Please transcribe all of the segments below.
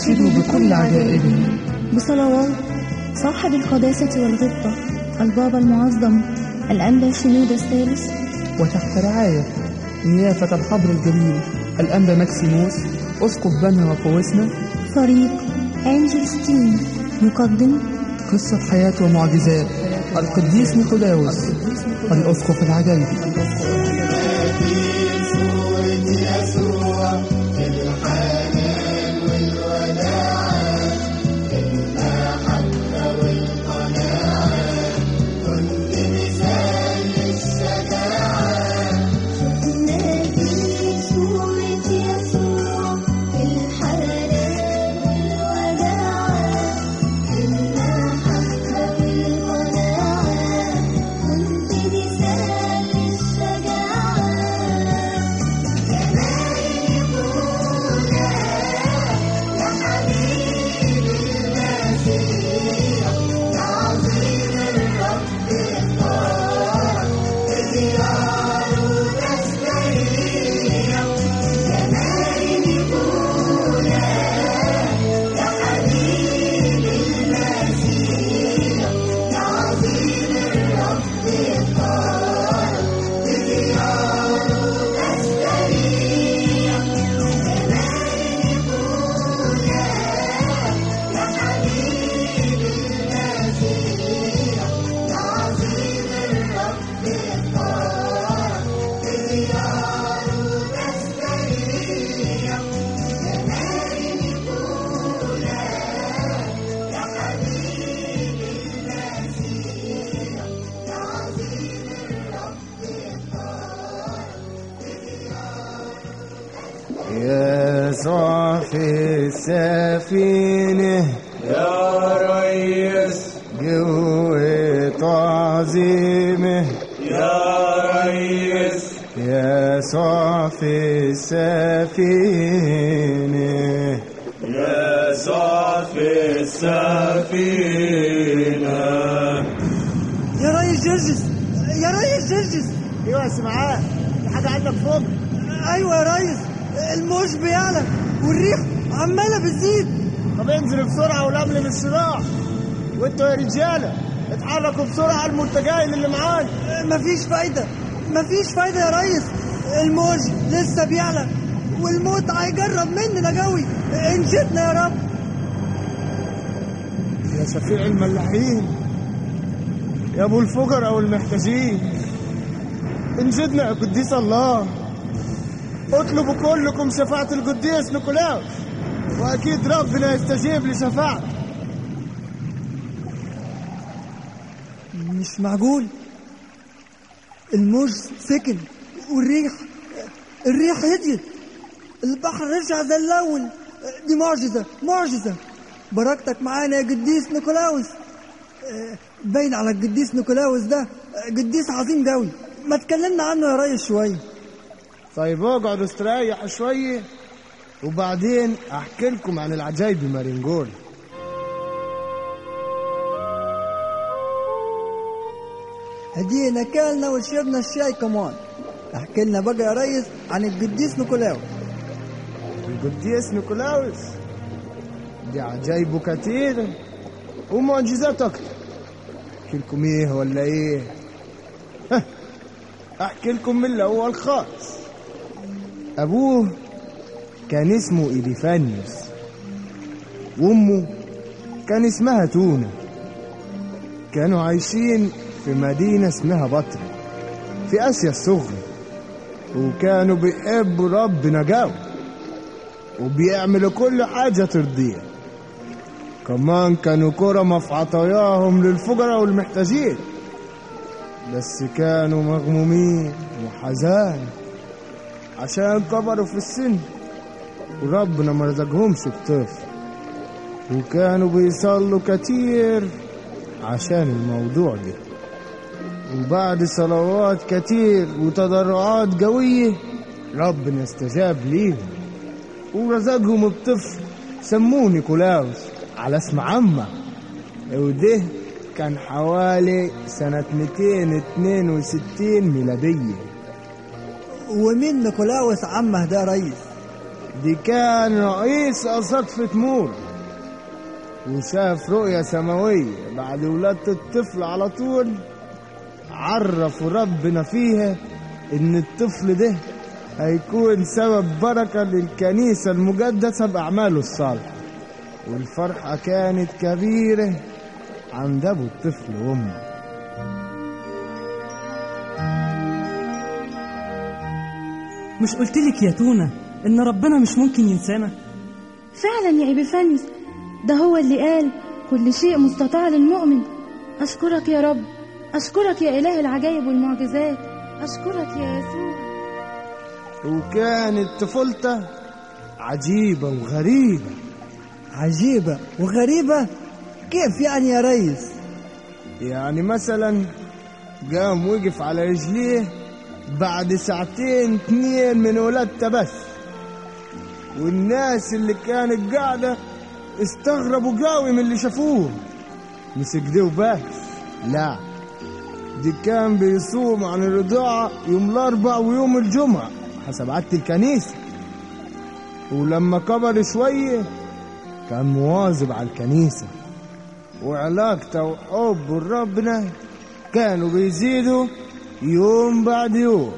أنشدوا بكل عجائبه. بصلوات صاحب القداسة والغبطة البابا المعظم الأنبا شنودة الثالث. وتحت رعاية نيافة الحبر الجليل الأنبا ماكسيموس أسقف بنها وقوسنا. فريق أنجلز تيم يقدم قصة حياة ومعجزات القديس نيقولاوس الأسقف العجيب سمعان في حاجة عندك فوق؟ أيوه يا ريس. الموج بيعلى والريح عمالة بتزيد. طب انزل بسرعة ولملم الصراع وانتوا يا رجالة اتحركوا بسرعة على المرتجاين اللي معانا مفيش فايدة. مفيش فايدة يا ريس. الموج لسه بيعلى والموت هيجرب مننا قوي انجدنا يا رب. يا شفيع الملاحين يا ابو الفقراء والمحتاجين. انجدنا يا قديس الله. اطلبوا كلكم شفاعة القديس نيكولاوس. واكيد ربنا يستجيب لشفاعته مش معقول؟ الموج سكن والريح الريح هديت البحر رجع زي الأول دي معجزة معجزة. بركتك معانا يا قديس نيكولاوس. آه، باين على القديس نيكولاوس ده. آه، قديس عظيم قوي. ما تكلمنا عنه يا ريس شوية طيب اقعدوا استريحوا شوية وبعدين احكي لكم عن العجايب مارينجول هدينا كلنا وشربنا الشاي كمان احكي لنا بقى يا ريس عن القديس نيكولاوس. القديس نيكولاوس؟ دي عجايبه كتيرة ومعجزات أكتر. أحكي لكم إيه ولا إيه؟ أحكي لكم من الأول خالص. أبوه كان اسمه إيديفانيوس وأمه كان اسمها تونة. كانوا عايشين في مدينة اسمها بطرة في آسيا الصغرى. وكانوا بيحبوا ربنا قوي وبيعملوا كل حاجة ترضيه كمان كانوا كرمة في عطاياهم للفقراء والمحتاجين. بس كانوا مغمومين وحزان عشان كبروا في السن. وربنا ما رزقهمش بطفل. وكانوا بيصلوا كتير عشان الموضوع ده. وبعد صلوات كتير وتضرعات قوية ربنا استجاب ليهم. ورزقهم بطفل. سموه نيكولاوس على اسم عمه وده كان حوالي سنة 262 ميلادية. ومين نيكولاوس عمه ده ريس دي كان رئيس أساقفة مورا وشاف رؤية سماوية بعد ولادة الطفل على طول. عرفوا ربنا فيها إن الطفل ده هيكون سبب بركة للكنيسة المقدسة بأعماله الصالحة. والفرحة كانت كبيرة. عند أبو الطفل وأمه. مش قلتلك يا تونة إن ربنا مش ممكن ينسانا؟ فعلا يا إبيفانيوس ده هو اللي قال كل شيء مستطاع للمؤمن. أشكرك يا رب. أشكرك يا إله العجائب والمعجزات. أشكرك يا يسوع. وكانت طفولته عجيبة وغريبة. عجيبة وغريبة. كيف يعني يا ريس؟ يعني مثلا قام وقف على رجليه بعد ساعتين اتنين من ولادته بس. والناس اللي كانت قاعدة استغربوا قوي من اللي شافوه. مش كده وبس لا دي كان بيصوم عن الرضاعة يوم الأربع ويوم الجمعة حسب عادة الكنيسة. ولما كبر شوية كان مواظب على الكنيسة. وعلاقته وحبه لربنا كانوا بيزيدوا يوم بعد يوم.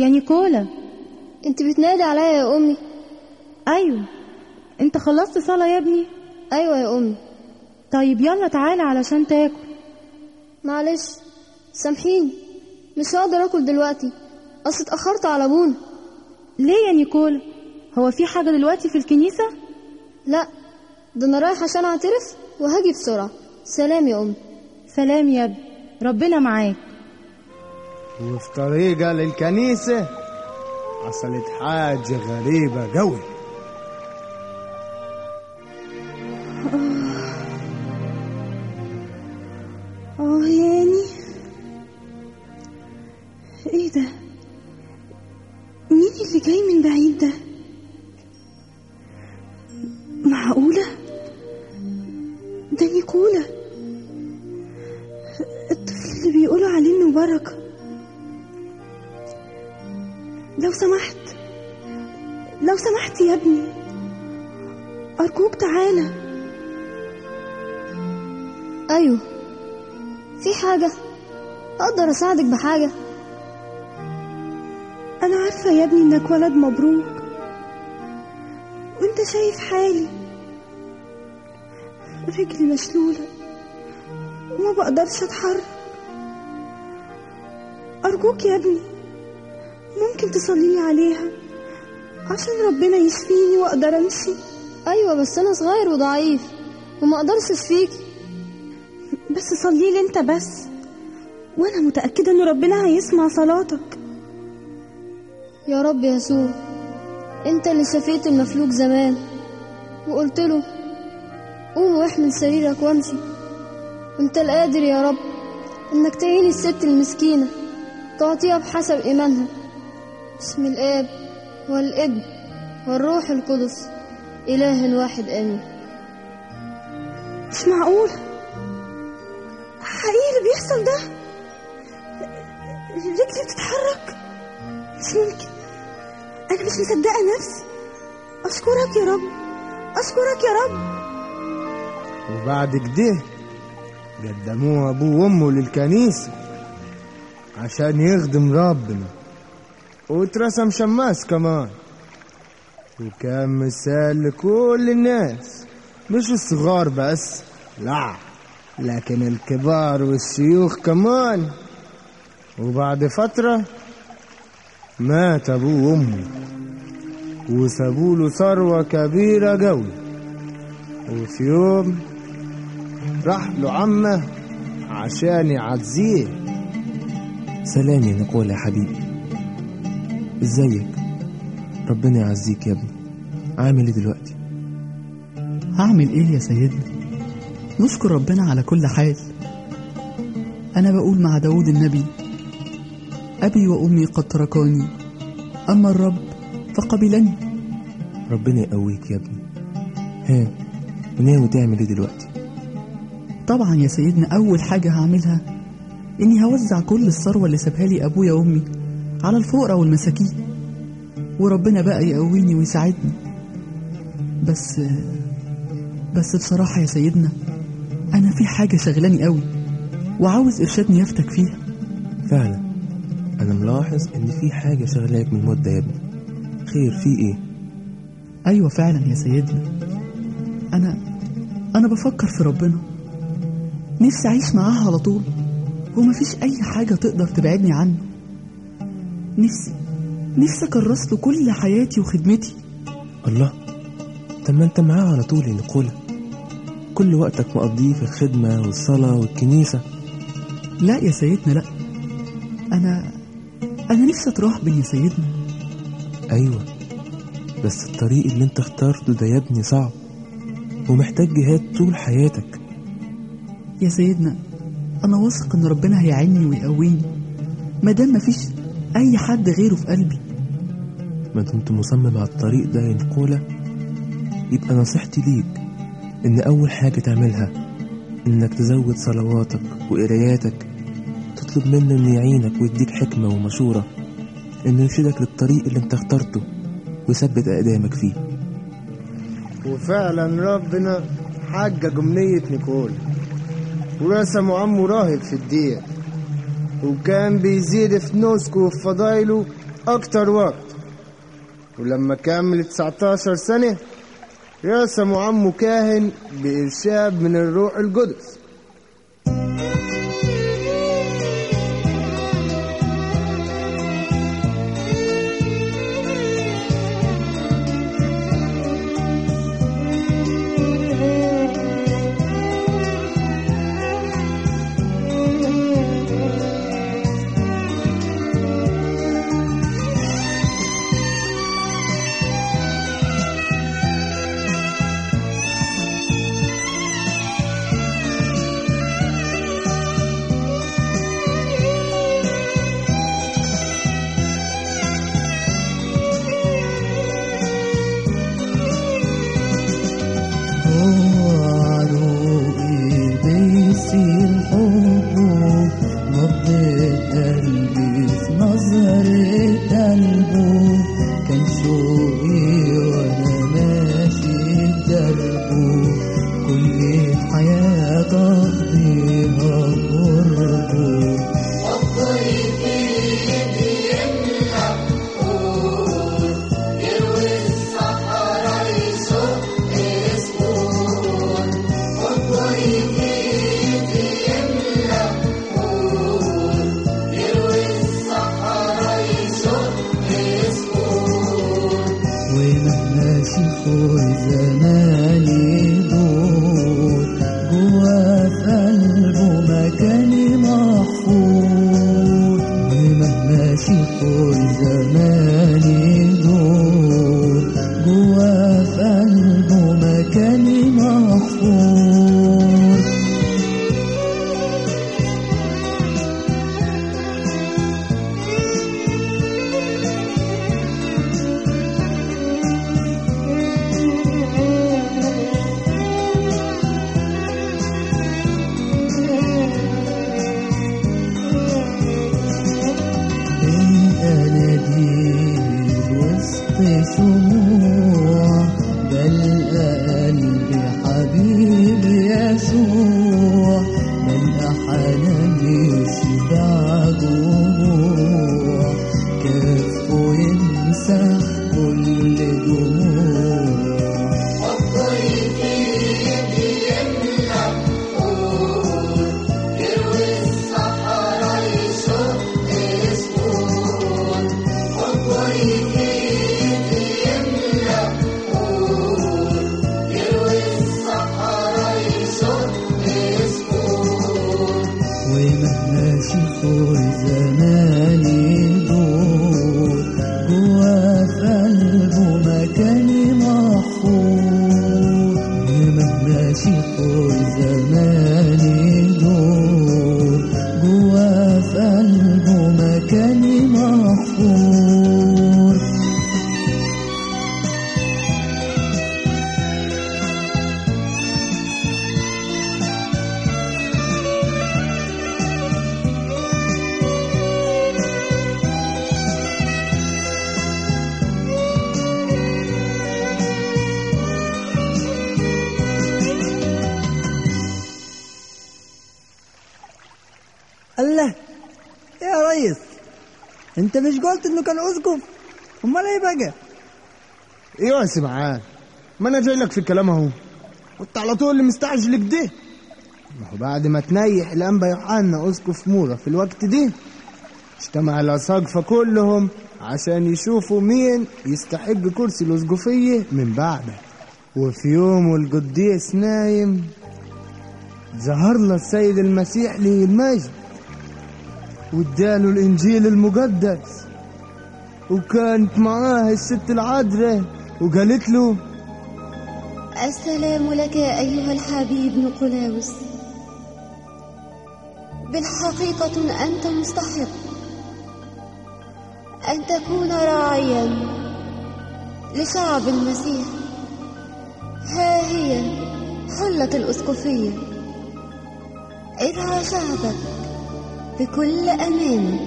يا نيكولا انت بتنادي عليا يا أمي. أيوه. أنت خلصت صلاة يا ابني؟ أيوه يا أمي. طيب يلا تعالى علشان تاكل. معلش. سامحيني. مش هقدر آكل دلوقتي. أصل اتأخرت على أبونا. ليه يا نيكولا هو في حاجة دلوقتي في الكنيسة؟ لا. ده أنا رايح عشان أعترف وهاجي بسرعة. سلام يا أمي. سلام يا ابني. ربنا معاك. وفي طريقة للكنيسة. حصلت حاجة غريبة قوي. آه ياني إيه ده؟ أقدر أساعدك بحاجة؟ أنا عارفة يا ابني إنك ولد مبروك. وأنت شايف حالي. رجلي مشلولة وما بقدرش أتحرك. أرجوك يا ابني ممكن تصليلي عليها عشان ربنا يشفيني وأقدر أمشي. أيوه بس أنا صغير وضعيف وما أقدرش أشفيكي. بس صليلي أنت بس. وأنا متأكدة إن ربنا هيسمع صلاتك. يا رب يسوع أنت اللي شفيت المفلوج زمان وقلت له قوم واحمل سريرك وامشي. انت القادر يا رب إنك تعين الست المسكينة تعطيها بحسب إيمانها. باسم الآب والابن والروح القدس إله واحد آمين. مش معقول؟ حقيقي اللي بيحصل ده؟ ممكن أنا مش مصدقة نفسي. أشكرك يا رب. أشكرك يا رب. وبعد كده قدموه أبوه وأمه للكنيسة عشان يخدم ربنا. واترسم شماس كمان. وكان مثال لكل الناس. مش الصغار بس. لا لكن الكبار والشيوخ كمان. وبعد فترة مات أبوه وأمه وسابوا له ثروة كبيرة قوي. وفي يوم راح له عمه عشان يعزيه. سلام يا نيكولا يا حبيبي. إزيك؟ ربنا يعزيك يا ابني. عامل إيه دلوقتي؟ هعمل إيه يا سيدنا؟ نشكر ربنا على كل حال. أنا بقول مع داود النبي أبي وأمي قد تركاني أما الرب فقبلني. ربنا يقويك يا ابني. ها وناوي تعمل إيه دلوقتي؟ طبعا يا سيدنا أول حاجة هعملها إني هوزع كل الثروة اللي سابها لي أبويا وأمي على الفقراء والمساكين. وربنا بقى يقويني ويساعدني. بس بس بصراحة يا سيدنا أنا في حاجة شغلاني قوي وعاوز ارشاد نيافتك فيها. فعلا. أنا ملاحظ إن في حاجة شغلاك من مده يا ابني. خير في إيه؟ أيوه فعلا يا سيدنا. أنا أنا بفكر في ربنا. نفسي أعيش معاه على طول. ومفيش أي حاجة تقدر تبعدني عنه. نفسي نفسي اكرس له كل حياتي وخدمتي. الله طب ما أنت معاه على طول يا نيكولا. كل وقتك مقضيه في الخدمة والصلاة والكنيسة. لا يا سيدنا لا. أنا نفسي اتراهبن يا سيدنا؟ أيوه بس الطريق اللي أنت اخترته ده يا ابني صعب ومحتاج جهاد طول حياتك. يا سيدنا أنا واثق إن ربنا هيعيني ويقويني. ما دام مفيش أي حد غيره في قلبي. ما دمت مصمم على الطريق ده يا نيكولا؟ يبقى نصيحتي ليك إن أول حاجة تعملها إنك تزود صلواتك وقراياتك تطلب منه انه يعينك ويديك حكمة ومشورة. انه يرشدك للطريق اللي أنت اخترته ويثبت أقدامك فيه. وفعلا ربنا حقق أمنية نيكول. ورسموا عمه راهب في الدير وكان بيزيد في نسكه وفي فضايله أكتر وقت. ولما كمل 19 سنة رسموا عمه كاهن بإرشاد من الروح القدس. يا سمعان ما أنا جاي لك في الكلام اهو وانت على طول اللي مستعجل كده ما هو بعد ما تنيح الانبا يوحنا اسقف مورا في الوقت ده اجتمع الاساقفه كلهم عشان يشوفوا مين يستحق كرسي الاسقفيه من بعده. وفي يوم القديس نايم ظهر له السيد المسيح له المجد واداله الإنجيل المقدس وكانت معاه الست العذراء. وقالت له السلام لك أيها الحبيب نقلاوس. بالحقيقة أنت مستحق أن تكون راعيا لشعب المسيح. ها هي حلة الأسقفية. ادعى شعبك بكل أمان.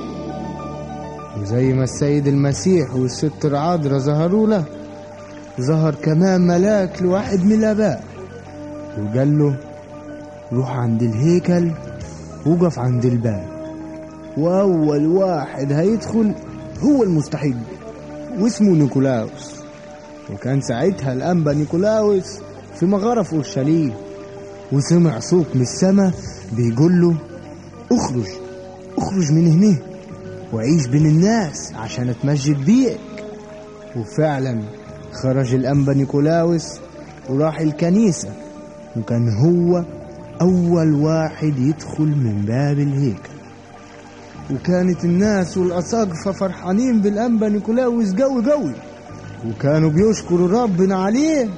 وزي ما السيد المسيح والست العذراء ظهروا له. ظهر كمان ملاك لواحد من الآباء. وقال له روح عند الهيكل وقف عند الباب. وأول واحد هيدخل هو المستحق واسمه نيكولاوس. وكان ساعتها الأنبا نيكولاوس في مغارة في أورشليم وسمع صوت من السماء بيقول له اخرج اخرج من هنا وعيش بين الناس عشان اتمجد بيك. وفعلا خرج الأنبا نيكولاوس وراح الكنيسة وكان هو أول واحد يدخل من باب الهيكل. وكانت الناس والأساقفة فرحانين بالأنبا نيكولاوس قوي قوي. وكانوا بيشكروا ربنا عليه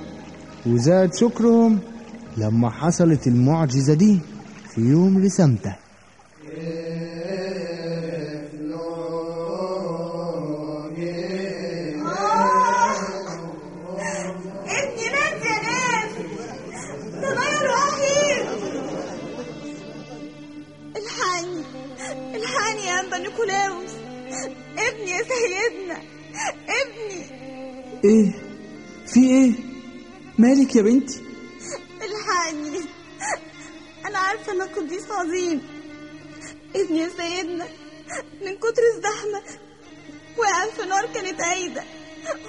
وزاد شكرهم لما حصلت المعجزة دي في يوم رسمته. يا بنتي الحقني. أنا عارفة إنك قديس عظيم ابني يا سيدنا من كتر الزحمة وقع في نار كانت قايده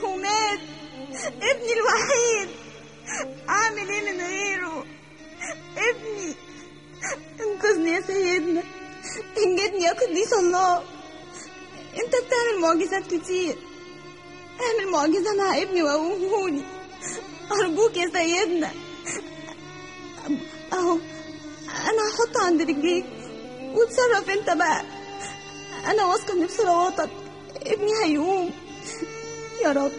ومات. ابني الوحيد. أعمل إيه من غيره؟ ابني. انقذني يا سيدنا. انجدني يا قديس الله. أنت بتعمل معجزات كتير. اعمل معجزة مع ابني وقومهولي ارجوك يا سيدنا أهو أنا هحطه عند رجليك وتصرف أنت بقى. أنا واثقة ان بصلواتك ابني هيقوم. يا رب.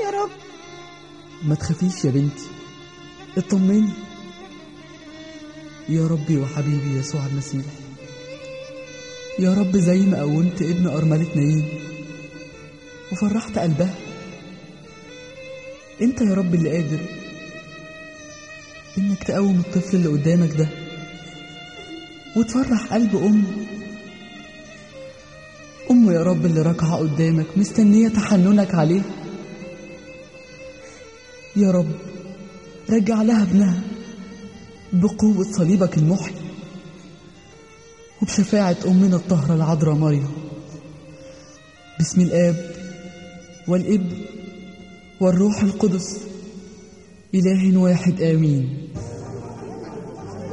يا رب. ما تخافيش يا بنتي. اطمني. يا ربي وحبيبي يسوع المسيح. يا رب زي ما قومت ابن أرملة نايين وفرحت قلبها. انت يا رب اللي قادر انك تقوم الطفل اللي قدامك ده وتفرح قلب أمه. أمه يا رب اللي راكعة قدامك مستنية تحننك عليه. يا رب رجع لها ابنها بقوة صليبك المحيي وبشفاعة أمنا الطاهرة العذراء مريم باسم الآب والابن والروح القدس إله واحد آمين.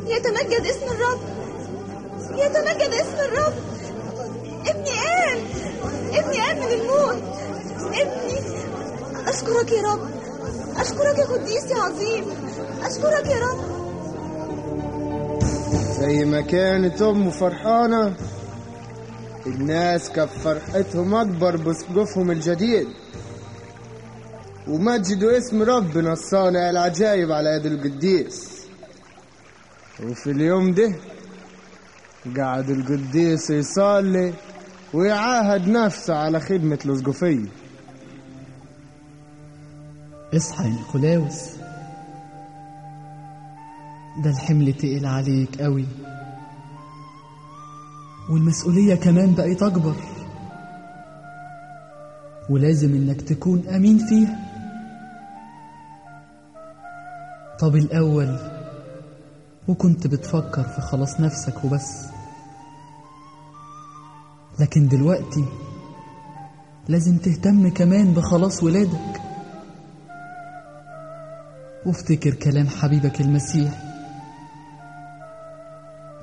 يتمجد اسم الرب. يتمجد اسم الرب. ابني قام ابني قام من الموت. ابني أشكرك يا رب. أشكرك يا قديس يا عظيم. أشكرك يا رب. زي ما كانت أمه فرحانة الناس كانت فرحتهم أكبر بسقفهم الجديد. ومجدوا اسم ربنا الصانع العجائب على يد القديس. وفي اليوم ده قعد القديس يصلي ويعاهد نفسه على خدمة الأسقفية. اصحى يا نيكولاوس ده الحمل تقل عليك قوي. والمسؤولية كمان بقت أكبر. ولازم إنك تكون أمين فيها. طب الأول وكنت بتفكر في خلاص نفسك وبس. لكن دلوقتي لازم تهتم كمان بخلاص ولادك. وافتكر كلام حبيبك المسيح.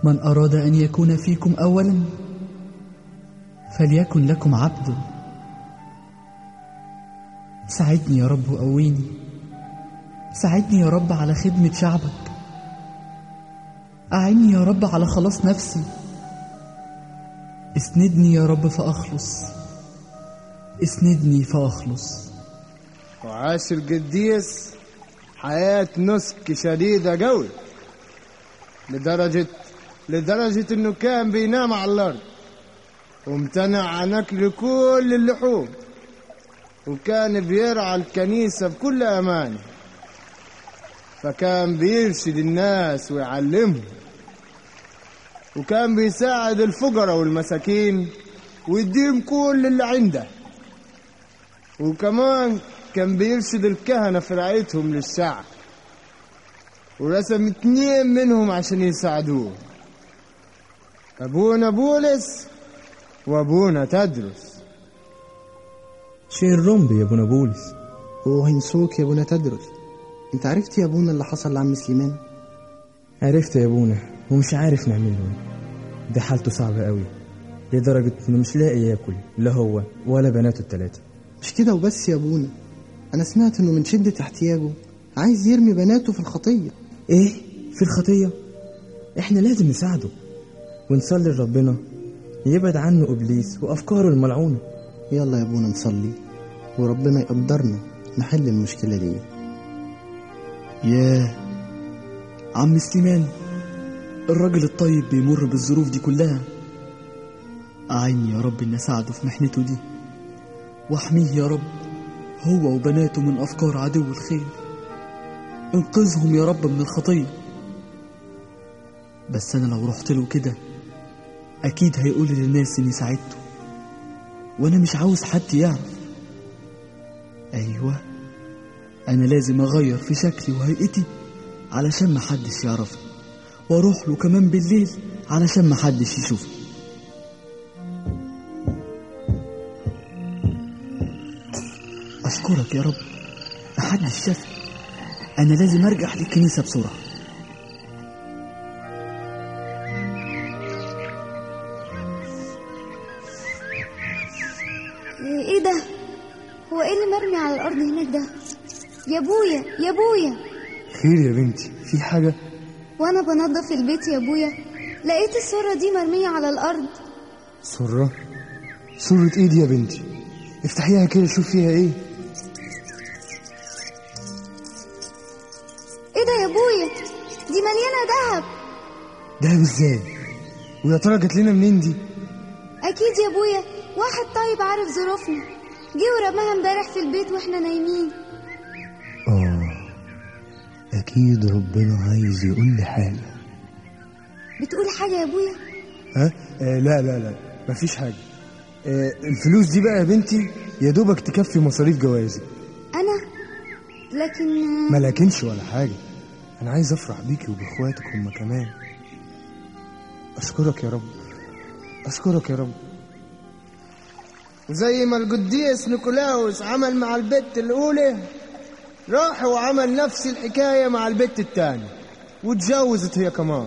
من أراد أن يكون فيكم أولا فليكن لكم عبد ساعدني يا رب وقويني. ساعدني يا رب على خدمة شعبك. أعني يا رب على خلاص نفسي. اسندني يا رب فأخلص. اسندني فأخلص. وعاش القديس حياة نسك شديدة قوي. لدرجة لدرجة إنه كان بينام على الأرض. وامتنع عن أكل كل اللحوم. وكان بيرعى الكنيسة بكل أمانة. فكان بيرشد الناس ويعلمهم. وكان بيساعد الفقراء والمساكين ويديهم كل اللي عنده. وكمان كان بيرشد الكهنة في رعايتهم للشعب ورسم اتنين منهم عشان يساعدوه. أبونا بولس وأبونا تدرس. شيء الرمب يا أبونا بولس؟ وهنسوك يا أبونا تدرس. انت عرفت يا ابونا اللي حصل لعم سليمان؟ عرفت يا ابونا ومش عارف نعمل له. ده حالته صعبة قوي لدرجة إنه مش لاقي ياكل لا هو ولا بناته التلاتة. مش كده وبس يا ابونا. أنا سمعت إنه من شدة احتياجه عايز يرمي بناته في الخطية. إيه؟ في الخطية؟ إحنا لازم نساعده. ونصلي لربنا يبعد عنه إبليس وأفكاره الملعونة. يلا يا ابونا نصلي وربنا يقدرنا نحل المشكلة دي. ياه. عم سليمان الراجل الطيب بيمر بالظروف دي كلها. أعيني يا رب إن أساعده في محنته دي. واحميه يا رب هو وبناته من أفكار عدو الخير. انقذهم يا رب من الخطية. بس أنا لو رحت له كده أكيد هيقول للناس إني ساعدته. وأنا مش عاوز حد يعرف. أيوة. أنا لازم أغير في شكلي وهيئتي علشان محدش يعرفني. وأروح له كمان بالليل علشان محدش يشوفني. أشكرك يا رب. محدش شافني. أنا لازم أرجع للكنيسة بسرعة. إيه ده؟ هو إيه اللي مرمي على الأرض هناك ده؟ يا ابويا يا ابويا خير يا بنتي في حاجة؟ وأنا بنظف البيت يا ابويا لقيت الصورة دي مرمية على الأرض. سرة؟ سرة إيه دي يا بنتي؟ افتحيها كده شوف فيها إيه. إيه ده يا ابويا دي مليانة دهب دهب إزاي؟ ويا ترى جات لنا منين دي؟ أكيد يا ابويا واحد طيب عارف ظروفنا. جه ورماها امبارح في البيت وإحنا نايمين. أكيد ربنا عايز يقول لي حاجة. بتقول حاجة يا أبويا؟ ها؟ آه لا لا لا مفيش حاجة. آه الفلوس دي بقى يا بنتي يا دوبك تكفي مصاريف جوازي. أنا؟ لكن ما لكنش ولا حاجة. أنا عايز أفرح بيكي وبإخواتك هما كمان. أشكرك يا رب. أشكرك يا رب. زي ما القديس نيكولاوس عمل مع البت الأولى راح وعمل نفس الحكاية مع البت التانية واتجوزت هي كمان.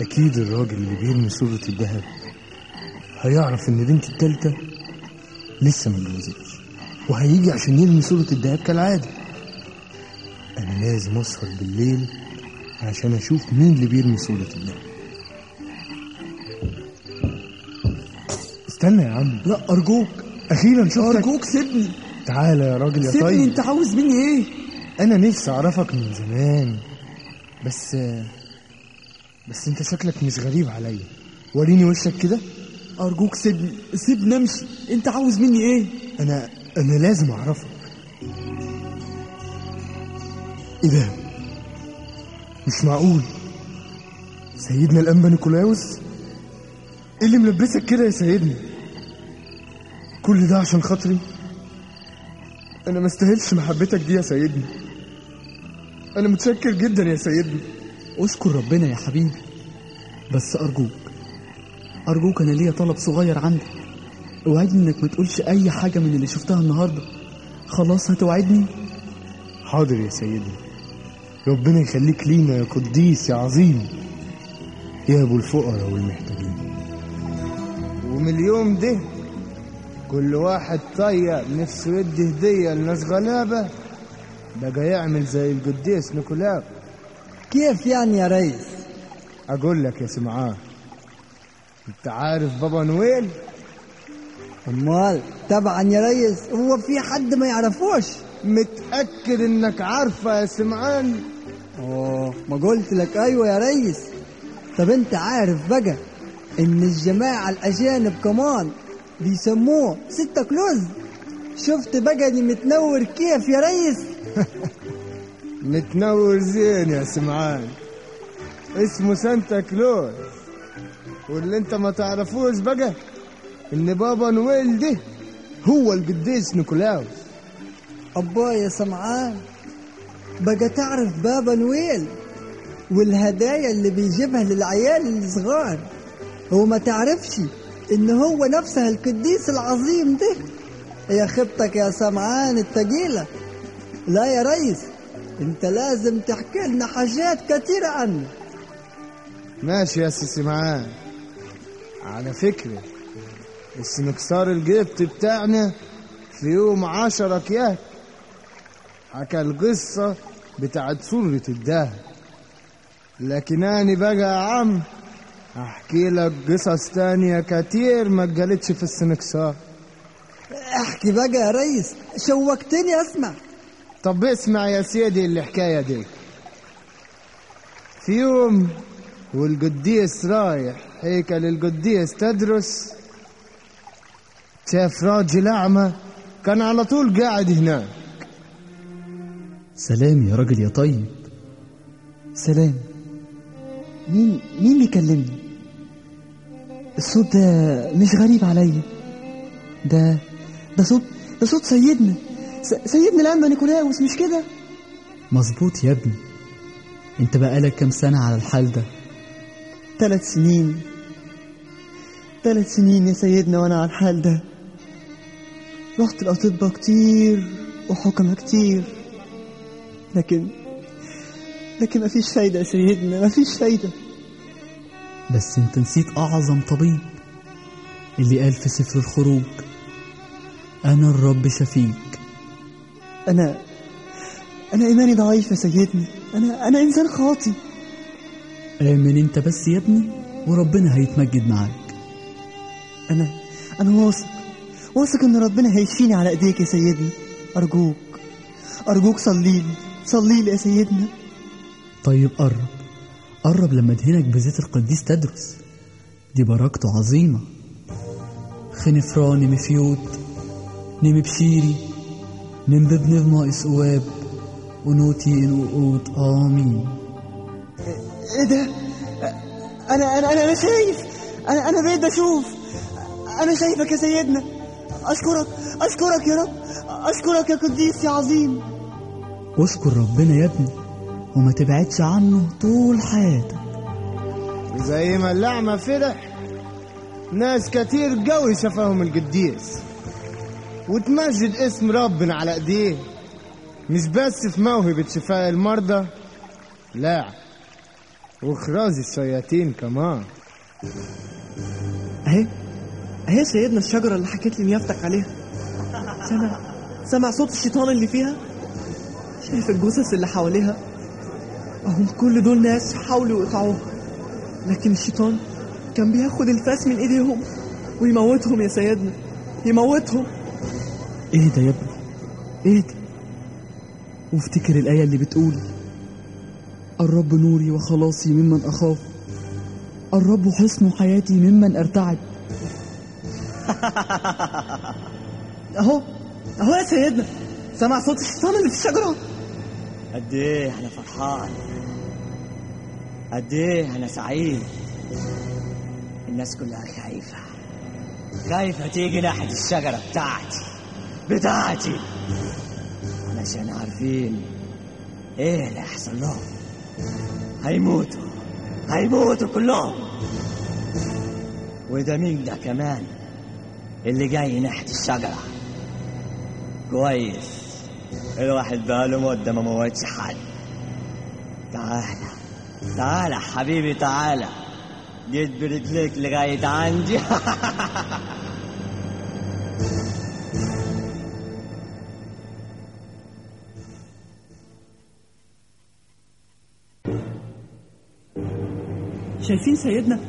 أكيد الراجل اللي بيرمي صورة الذهب هيعرف إن بنتي التالتة لسه ما اتجوزتش وهيجي عشان يرمي صورة الذهب كالعادة. أنا لازم أسهر بالليل عشان أشوف مين اللي بيرمي صورة الذهب استنى يا عم لا أرجوك. أخيرا شفتك. أرجوك سيبني. تعالى يا راجل يا سيبني طيب. أنت عاوز مني إيه؟ أنا نفسي أعرفك من زمان. بس بس أنت شكلك مش غريب عليا. وريني وشك كده. أرجوك سيبني. سيبني أمشي. أنت عاوز مني إيه؟ أنا أنا لازم أعرفك. إيه ده؟ مش معقول. سيدنا الأنبا نيكولاوس؟ إيه اللي ملبسك كده يا سيدنا؟ كل ده عشان خاطري؟ أنا ما استاهلش محبتك دي يا سيدنا. أنا متشكر جدا يا سيدنا. أشكر ربنا يا حبيبي. بس أرجوك أرجوك أنا ليا طلب صغير عندك. أوعدني إنك ما تقولش أي حاجة من اللي شفتها النهاردة. خلاص هتوعدني؟ حاضر يا سيدنا ربنا يخليك لينا يا قديس يا عظيم. يا أبو الفقراء والمحتاجين. ومن اليوم ده. كل واحد طيب نفسه يدي هدية لناس غلابة. بقى يعمل زي القديس نيكولاو. كيف يعني يا ريس؟ أقول لك يا سمعان أنت عارف بابا نويل؟ أمال طبعا يا ريس هو في حد ما يعرفوش؟ متأكد إنك عارفة يا سمعان أوه ما قلت لك أيوه يا ريس. طب أنت عارف بقى إن الجماعة الأجانب كمان بيسموه ستة كلوز. شفت بقى دي متنور كيف يا ريس؟ متنور زين يا سمعان. اسمه سانتا كلوز. واللي انت ما تعرفوش بقى ان بابا نويل ده هو القديس نيكولاوس. أبا يا سمعان بقى تعرف بابا نويل والهدايا اللي بيجيبها للعيال الصغار؟ هو ما تعرفش إن هو نفسه القديس العظيم ده. يا خبتك يا سمعان التقيلة. لا يا ريس أنت لازم تحكي لنا حاجات كتيرة عنه. ماشي يا سيسي معاه على فكرة السنكسار الجبت بتاعنا في يوم عشرة كياك. حكى القصة بتاعت سورة الدهب لكن أنا بقى يا عم أحكي لك قصص تانية كتير ما اتقالتش في السنكسار. أحكي بقى يا ريس شوقتني أسمع. طب اسمع يا سيدي الحكاية دي. في يوم والقديس رايح هيكل القديس تدرس. شاف راجل أعمى كان على طول قاعد هناك. سلام يا راجل يا طيب. سلام. مين مين اللي يكلمني الصوت ده مش غريب عليا. ده ده صوت ده صوت سيدنا. سيدنا الأنبا نيكولاوس مش كده؟ مظبوط يا ابني. انت بقالك كام سنة على الحال ده؟ ثلاث سنين. ثلاث سنين يا سيدنا وأنا على الحال ده. رحت الأطباء كتير وحكمة كتير. لكن لكن مفيش فايدة يا سيدنا مفيش فايدة. بس انت نسيت أعظم طبيب اللي قال في سفر الخروج أنا الرب شفيك أنا أنا إيماني ضعيف يا سيدنا أنا أنا إنسان خاطي آمن أنت بس يا ابني وربنا هيتمجد معاك. أنا أنا واثق واثق إن ربنا هيشفيني على إيديك يا سيدنا أرجوك أرجوك صليلي صليلي يا سيدنا. طيب قرب. قرب لما ادهنك بزيت القديس تدرس. دي بركته عظيمة. خنفراني مفيوت نم بشيري نم بابن ناقص قواب ونوتي انقوط آمين. إيه ده؟ أنا أنا أنا أنا شايف أنا أنا بقيت أشوف أنا شايفك يا سيدنا. أشكرك أشكرك يا رب. أشكرك يا قديس يا عظيم. أشكر ربنا يا ابني. وما تبعدش عنه طول حياتك. زي ما الأعمى فرح ناس كتير قوي شافهم القديس. وتمجد اسم ربنا على ايديه. مش بس في موهبة شفاء المرضى لا وإخراج الشياطين كمان. أهي أهي سيدنا الشجرة اللي حكيت لي نيافتك عليها. سمع سمع صوت الشيطان اللي فيها؟ شايف الجثث اللي حواليها؟ أهم كل دول ناس حاولوا يقطعوها لكن الشيطان كان بياخد الفاس من إيديهم ويموتهم يا سيدنا يموتهم. إيه ده يا ابني؟ إيه ده؟ وافتكر الآية اللي بتقول الرب نوري وخلاصي ممن أخاف الرب حصن حياتي ممن أرتعد. أهو أهو يا سيدنا سمع صوت الشيطان اللي في الشجرة. قد إيه أنا فرحان. قد إيه أنا سعيد؟ الناس كلها خايفة. خايفة تيجي ناحية الشجرة بتاعتي بتاعتي. علشان عارفين إيه اللي هيحصل لهم. هيموتوا هيموتوا كلهم. وده مين ده كمان اللي جاي ناحية الشجرة؟ كويس. الواحد بقاله مدة ما موتش حد. تعالى تعالى حبيبي تعالى جيت برجليك لغاية عندي. شايفين سيدنا؟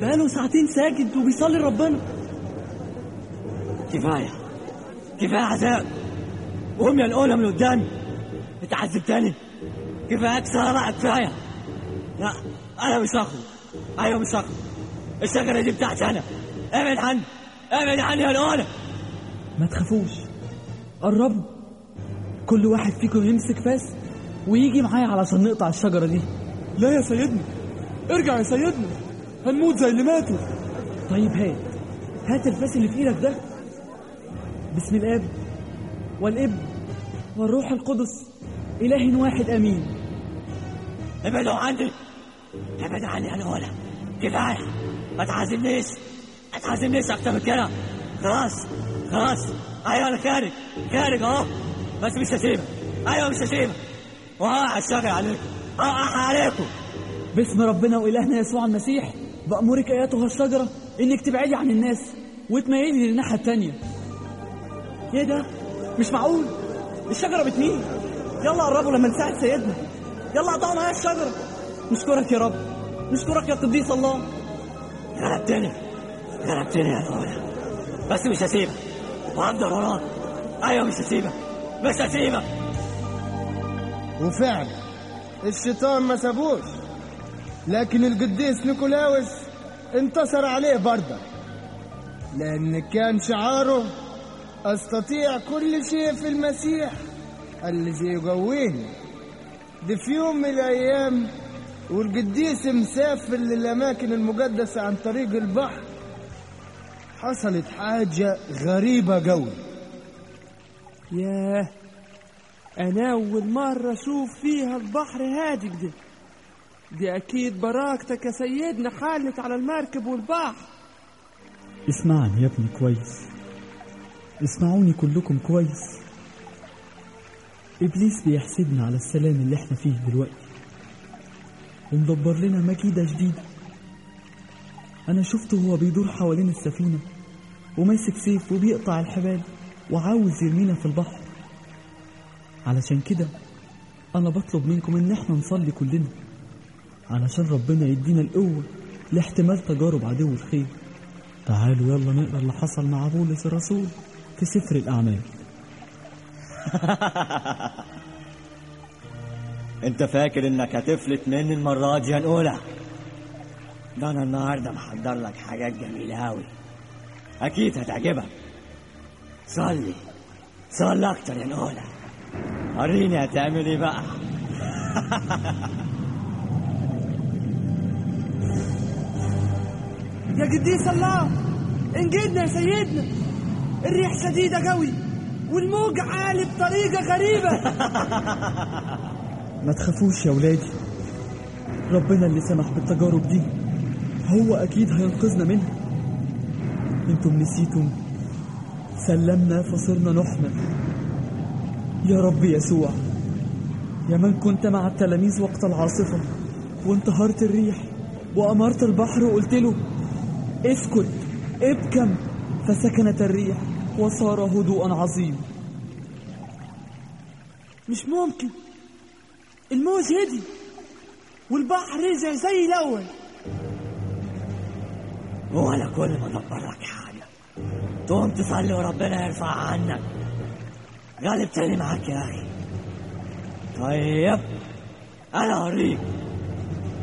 بقاله ساعتين ساجد وبيصلي لربنا كفاية. كفاية عذاب وهم ينقلها من قدامي. بتعذب تاني. كفاية بقى كفاية. لا أنا مش هخرج أيوة مش هخرج الشجرة دي بتاعتي أنا ابعد عني. ابعد عني يا نقولة ما تخافوش. قربوا. كل واحد فيكم يمسك فاس ويجي معايا علشان نقطع الشجرة دي. لا يا سيدنا. ارجع يا سيدنا. هنموت زي اللي ماتوا. طيب هات. هات الفاس اللي في إيدك ده. بسم الآب والابن والروح القدس. إله واحد آمين. ابعدوا عني. ابعد عني يا الأولى كفاية. ما تعازمنيش ما تعازمنيش أكتر من كده. خلاص. خلاص. أيوة أنا خارج. خارج أهو. بس مش هسيبك. أيوة مش هسيبك. وهقع الشغل عليكم. هقع عليكم. باسم ربنا وإلهنا يسوع المسيح بأمرك أيتها الشجرة إنك تبعدي عن الناس وتميلي للناحية التانية. إيه ده؟ مش معقول؟ الشجرة بتميل. يلا قربوا لما نساعد سيدنا. يلا قطعوا معايا الشجرة. نشكرك يا رب. نشكرك يا قديس الله. غلبتني غلبتني يا الأولى بس مش هسيبك. وهفضل وراك. أيوة مش هسيبك. مش هسيبك. وفعلا الشيطان ما سابوش. لكن القديس نيكولاوس انتصر عليه برضه. لأن كان شعاره أستطيع كل شيء في المسيح الذي يقويني ده في يوم من الأيام والقديس مسافر للأماكن المقدسة عن طريق البحر. حصلت حاجة غريبة قوي. ياه أنا أول مرة أشوف فيها البحر هادي كده دي أكيد براكتك يا سيدنا حالت على المركب والبحر. اسمعني يا ابني كويس. اسمعوني كلكم كويس. إبليس بيحسدنا على السلام اللي إحنا فيه دلوقتي. ومدبر لنا مكيدة جديدة. أنا شفته هو بيدور حوالين السفينة وماسك سيف وبيقطع الحبال وعاوز يرمينا في البحر. علشان كده أنا بطلب منكم إن إحنا نصلي كلنا علشان ربنا يدينا القوة لاحتمال تجارب عدو الخير. تعالوا يلا نقرأ اللي حصل مع بولس الرسول في سفر الأعمال. انت فاكر انك هتفلت مني المرة دي يا الأولى ده أنا النهاردة محضر لك حاجات جميلة أوي. أكيد هتعجبك. صلي. صلي أكتر يا الأولى وريني هتعمل إيه بقى. يا قديس الله انجدنا يا سيدنا. الريح شديدة قوي والموج عالي بطريقة غريبة. ما تخافوش يا ولادي. ربنا اللي سمح بالتجارب دي هو أكيد هينقذنا منها. إنتم نسيتم سلمنا فصرنا نحمل يا رب يسوع يا من كنت مع التلاميذ وقت العاصفة وانتهرت الريح وأمرت البحر وقلت له اسكت ابكم. فسكنت الريح وصار هدوءا عظيم. مش ممكن. الموج هدي والبحر رجع زي الأول. وأنا كل ما أدبر لك حاجة. تقوم تصلي وربنا يرفع عنك غالب تاني معاك يا أخي. طيب أنا أوريك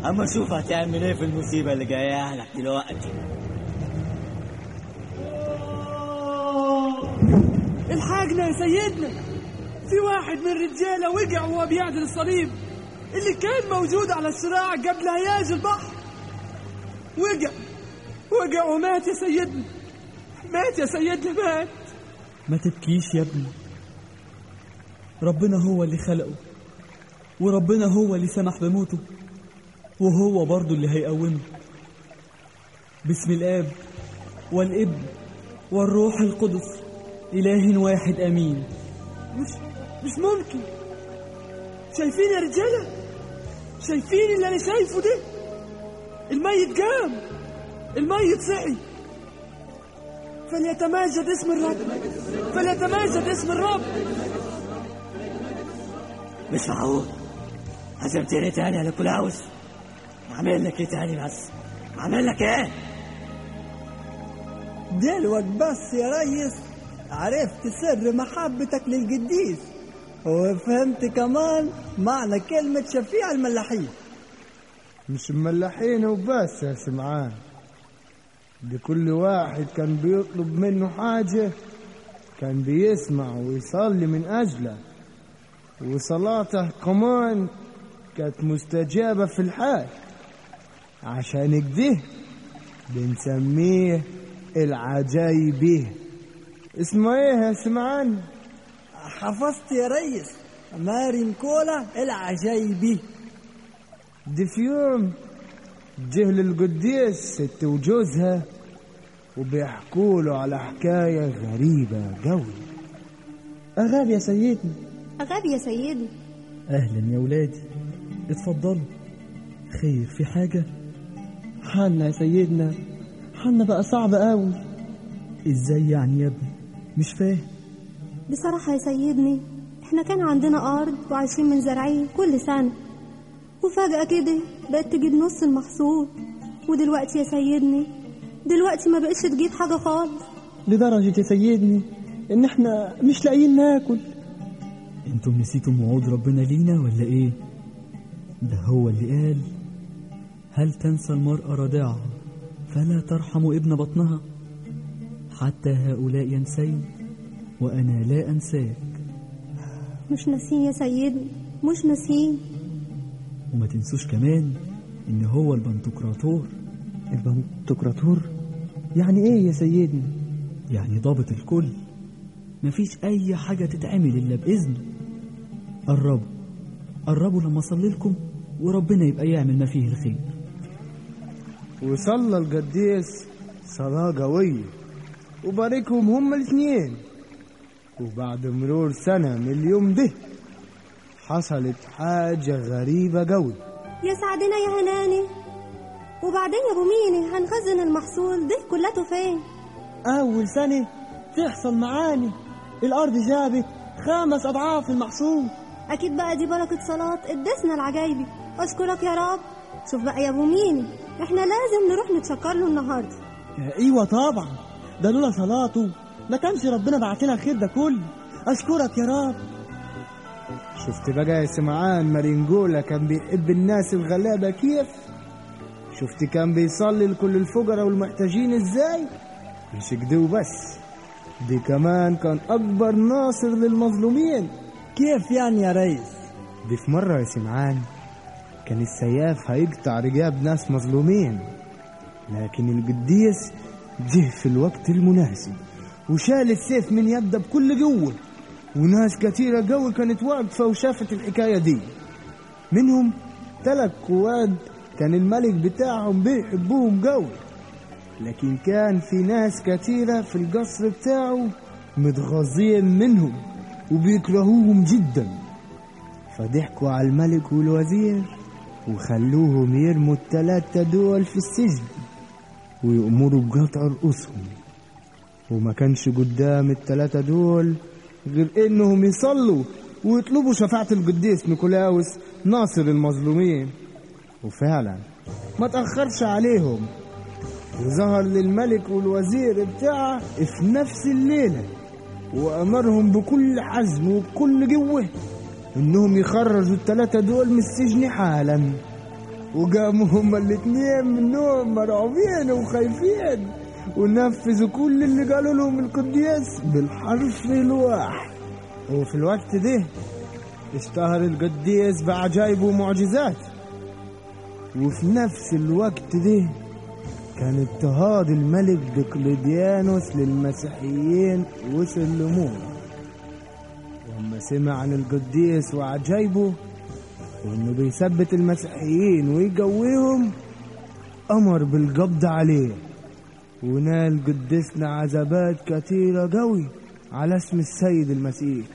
أما أشوف هتعمل إيه في المصيبة اللي جاية لك دلوقتي. الحاجنا يا سيدنا. في واحد من الرجالة وقع وهو بيعدل الصليب اللي كان موجود على الصراع قبل هياج البحر. وقع وقع ومات يا سيدنا. مات يا سيدنا مات. ما تبكيش يا ابني. ربنا هو اللي خلقه وربنا هو اللي سمح بموته وهو برضه اللي هيقومه. باسم الآب والابن والروح القدس إله واحد آمين. مش مش ممكن. شايفين يا رجالة؟ شايفين اللي أنا شايفه ده؟ الميت قام. الميت صحي. فليتماجد اسم الرب. فليتماجد اسم الرب. مش معقول هزمتني تاني يا نيكولاوس اعمل لك إيه تاني بس؟ اعمل لك إيه؟ دلوقت بس يا ريس. عرفت سر محبتك للقديس. وفهمت كمان معنى كلمة شفيع الملاحين. مش ملاحين وبس يا سمعان. ده كل واحد كان بيطلب منه حاجة كان بيسمع ويصلي من أجله. وصلاته كمان كانت مستجابة في الحال. عشان كده بنسميه العجايبي اسمه إيه يا سمعان. حفظت يا ريس. ماري كولا العجايبي دي في يوم جه للقديس ست وجوزها. وبيحكوا له على حكاية غريبة قوي. أغاب يا سيدنا. أغاب يا سيدي أهلا يا ولادي. اتفضلوا. خير في حاجة؟ حالنا يا سيدنا. حالنا بقى صعب قوي إزاي يعني يا ابني؟ مش فاهم. بصراحة يا سيدني إحنا كان عندنا أرض وعايشين من زرعين كل سنة. وفجأة كده بقت تجيب نص المحصول. ودلوقتي يا سيدني دلوقتي ما بقتش تجيب حاجة خالص. لدرجة يا سيدني إن إحنا مش لاقيين ناكل. أنتم نسيتم وعود ربنا لينا ولا إيه؟ ده هو اللي قال هل تنسى المرأة رضاعها فلا ترحم ابن بطنها؟ حتى هؤلاء ينسين. وأنا لا أنساك. مش ناسين يا سيدني مش ناسين وما تنسوش كمان إن هو البنتقراطور البنتقراطور يعني إيه يا سيدنا يعني ضابط الكل. مفيش أي حاجة تتعمل إلا بإذنه. قربوا قربوا لما أصلي لكم وربنا يبقى يعمل ما فيه الخير. وصلى القديس. صلاة قوية. وباركهم هما الاثنين. وبعد مرور سنة من اليوم ده حصلت حاجة غريبة قوي. يا سعدنا يا هناني. وبعدين يا أبو ميني هنخزن المحصول ده كلته فين؟ أول سنة تحصل معاني. الأرض جابت خمس أضعاف المحصول. أكيد بقى دي بركة صلاة قدسنا العجايبي. أشكرك يا رب. شوف بقى يا أبو ميني إحنا لازم نروح نتشكر له النهارده. أيوة طبعا. ده لولا صلاته ما كانش ربنا بعت لنا الخير ده كله. أشكرك يا رب. شفت بقى يا سمعان مارينجولا كان بيحب الناس الغلابة كيف؟ شفت كان بيصلي لكل الفقراء والمحتاجين إزاي؟ مش كده وبس. دي كمان كان أكبر ناصر للمظلومين. كيف يعني يا ريس؟ دي في مرة يا سمعان كان السياف هيقطع رقاب ناس مظلومين لكن القديس جه في الوقت المناسب. وشال السيف من يده بكل قوة. وناس كتيرة قوي كانت واقفة وشافت الحكاية دي. منهم تلات قواد كان الملك بتاعهم بيحبوهم قوي. لكن كان في ناس كتيرة في القصر بتاعه متغاظين منهم وبيكرهوهم جدا. فضحكوا على الملك والوزير وخلوهم يرموا التلاتة دول في السجن ويأمروا بقطع رؤوسهم. وما كانش قدام التلاتة دول غير إنهم يصلوا ويطلبوا شفاعة القديس نيكولاوس ناصر المظلومين. وفعلا ما تأخرش عليهم. وظهر للملك والوزير بتاعه في نفس الليلة وأمرهم بكل حزم وبكل قوة إنهم يخرجوا التلاتة دول من السجن حالا. وقاموا هما الاتنين منهم مرعوبين وخايفين. ونفذوا كل اللي قالوا لهم القديس بالحرف الواحد. وفي الوقت ده اشتهر القديس بعجائب ومعجزات. وفي نفس الوقت ده كان اضطهاد الملك دقلديانوس للمسيحيين وصل لموت لما سمع عن القديس وعجايبه وإنه بيثبت المسيحيين ويقويهم أمر بالقبض عليه. ونال قدسنا عذابات كتيرة قوي على اسم السيد المسيح.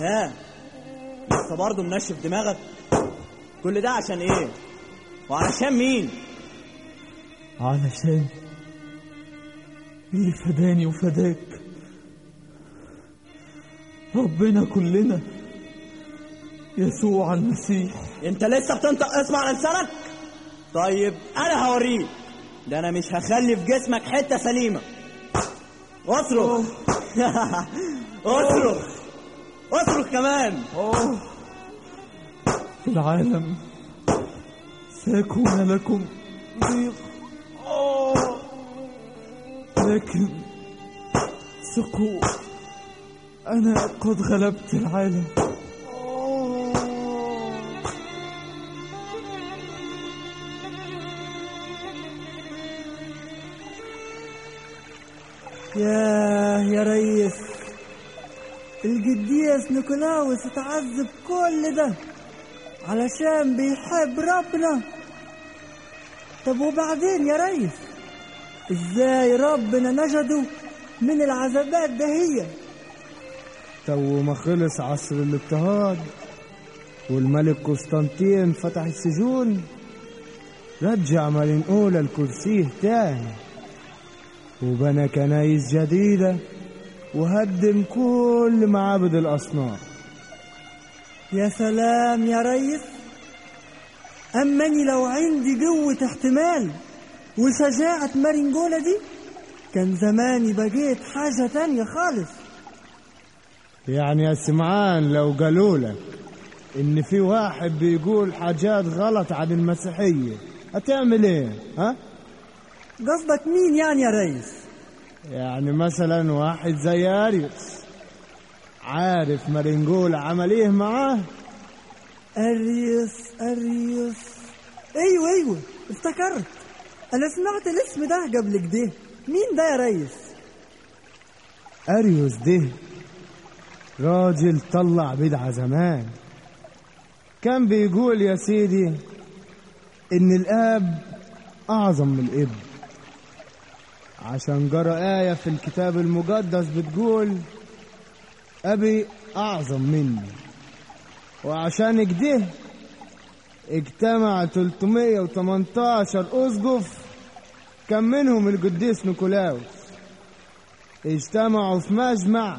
ها. لسه برضه منشف دماغك؟ كل ده عشان إيه؟ وعلشان مين؟ علشان اللي فداني وفداك. ربنا كلنا يسوع المسيح. انت لسه بتنطق اسم على لسانك طيب أنا هوريك. ده أنا مش هخلي في جسمك حتة سليمة. اصرخ. اصرخ. اصرخ كمان. أوه. في العالم سيكون لكم ضيق. لكن ثقوا أنا قد غلبت العالم. ياه يا ريس. القديس نيكولاوس اتعذب كل ده علشان بيحب ربنا. طب وبعدين يا ريس؟ إزاي ربنا نجده من العذابات دهية تو ما خلص عصر الاضطهاد والملك قسطنطين فتح السجون رجع مرنقولة لكرسيه تاني وبنى كنايس جديدة وهدم كل معابد الأصنام يا سلام يا ريس أماني لو عندي قوة احتمال وشجاعة مارينجولا دي كان زماني بقيت حاجة تانية خالص يعني يا سمعان لو قالوا لك إن في واحد بيقول حاجات غلط عن المسيحية هتعمل إيه؟ ها؟ قصدك مين يعني يا ريس؟ يعني مثلا واحد زي أريوس عارف مارينجول عمل إيه معاه؟ أريوس أريوس أيوه أيوه افتكرت أنا سمعت الاسم ده قبل كده مين ده يا ريس؟ أريوس ده راجل طلع بدعة زمان كان بيقول يا سيدي إن الآب أعظم من الابن عشان جرى آية في الكتاب المقدس بتقول أبي أعظم مني. وعشان كده اجتمع 318 أسقف كان منهم القديس نيكولاوس. اجتمعوا في مجمع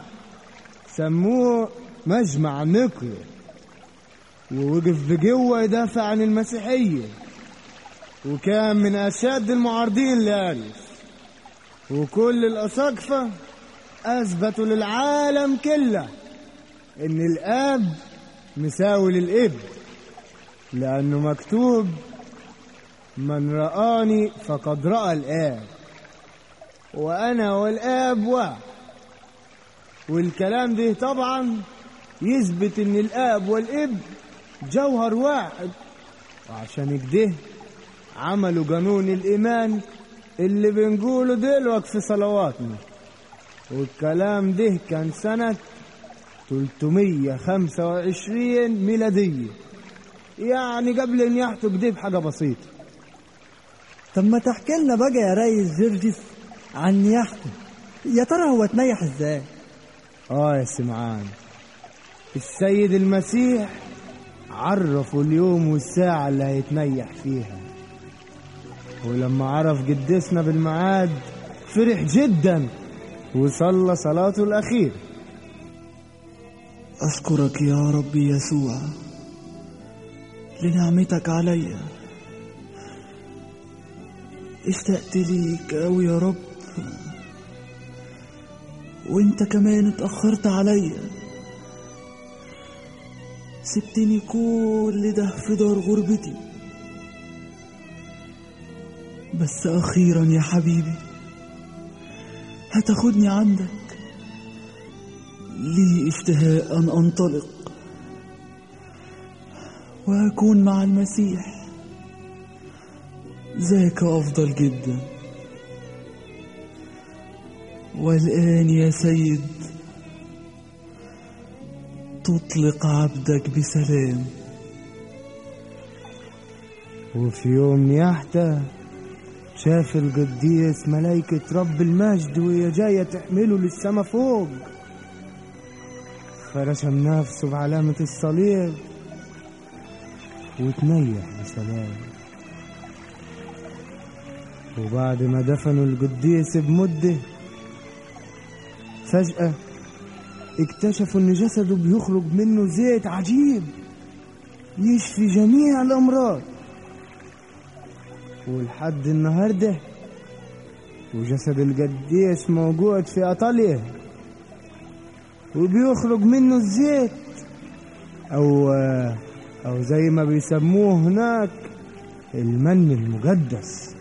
سموه مجمع نيقيا ووقف بقوة يدافع عن المسيحية. وكان من أشد المعارضين لأريوس وكل الأساقفة أثبتوا للعالم كله إن الآب مساوي للابن لأنه مكتوب من رآني فقد رأى الآب وأنا والآب واحد والكلام ده طبعا يثبت إن الآب والابن جوهر واحد وعشان كده عملوا قانون الإيمان اللي بنقوله دلوقتي في صلواتنا. والكلام ده كان سنة 325 ميلادية. يعني قبل إن يحتوا كده بحاجة بسيطة. طب ما تحكي لنا بقى يا ريس جرجس عن نياحته يا ترى هو اتنيح إزاي؟ آه يا سمعان. السيد المسيح عرفوا اليوم والساعة اللي هيتنيح فيها. ولما عرف قدسنا بالميعاد فرح جدا وصلى صلاته الأخيرة أشكرك يا رب يسوع لنعمتك عليا اشتقت ليك أوي يا رب وإنت كمان اتأخرت عليا سبتني كل ده في دار غربتي. بس أخيرا يا حبيبي هتاخدني عندك. لي اشتهاء أن أنطلق؟ وأكون مع المسيح. ذاك أفضل جدا. والآن يا سيد تطلق عبدك بسلام. وفي يوم نياحته شاف القديس ملايكة رب المجد وهي جاية تحمله للسما فوق. فرشم نفسه بعلامة الصليب وتنيح بسلام. وبعد ما دفنوا القديس بمدة فجأة اكتشفوا إن جسده بيخرج منه زيت عجيب يشفي جميع الأمراض. ولحد النهارده. وجسد القديس موجود في إيطاليا. وبيخرج منه الزيت. أو أو زي ما بيسموه هناك المن المقدس.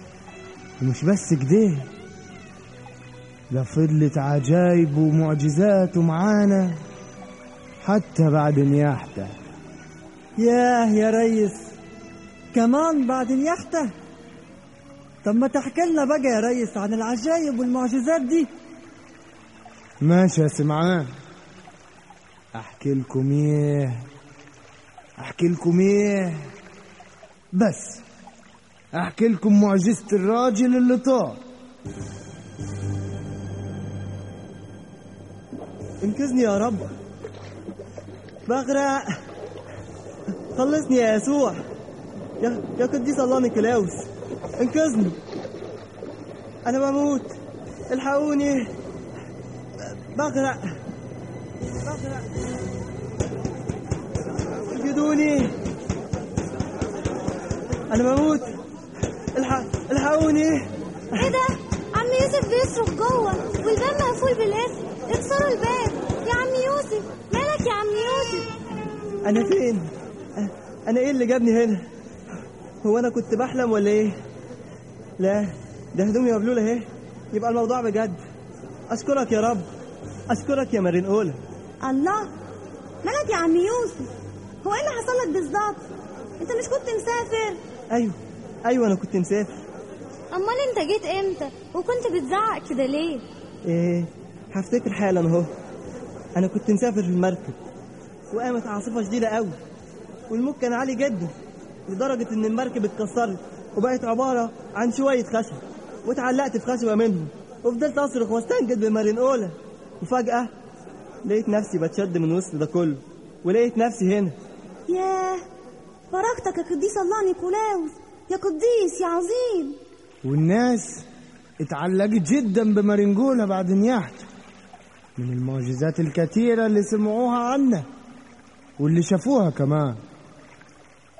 ومش بس كده. ده فضلت عجايب ومعجزاته معانا حتى بعد نياحته ياه يا ريس. كمان بعد نياحته طب ما تحكي لنا بقى يا ريس عن العجايب والمعجزات دي. ماشي يا سمعان. أحكي لكم إيه؟ أحكي لكم إيه؟ بس. أحكي لكم معجزة الراجل اللي طار. انقذني يا رب. بغرق. خلصني يا يسوع. يا يا قديس الله نيكولاوس انقذني. أنا بموت. الحقوني. بغرق. بغرق. انقذوني أنا بموت. الحق الحقوني. إيه ده؟ عم يوسف بيصرخ جوه والباب مقفول بالقفل اكسروا الباب. يا عم يوسف. مالك يا عم يوسف؟ أنا فين؟ أنا إيه اللي جابني هنا؟ هو أنا كنت بحلم ولا إيه؟ لا ده هدومي مبلولة أهي. يبقى الموضوع بجد. أشكرك يا رب. أشكرك يا مارين اولا الله مالك يا عم يوسف؟ هو إيه اللي حصل لك بالظبط؟ أنت مش كنت مسافر؟ أيوه أيوه أنا كنت مسافر. أمال أنت جيت إمتى؟ وكنت بتزعق كده ليه؟ إيه هفتكر حالا أهو. أنا كنت مسافر في المركب. وقامت عاصفة شديدة قوي والموج كان عالي جدا. لدرجة ان المركب اتكسرت وبقت عبارة عن شوية خشب واتعلقت في خشبة منهم وفضلت أصرخ واستنجد بمارين اولا وفجأة لقيت نفسي بتشد من وسط ده كله ولقيت نفسي هنا. ياه بركتك يا قديس الله نيكولاوس. يا قديس يا عظيم. والناس اتعلقت جدا بمارنجولا بعد نياحته من المعجزات الكثيرة اللي سمعوها عنه واللي شافوها كمان.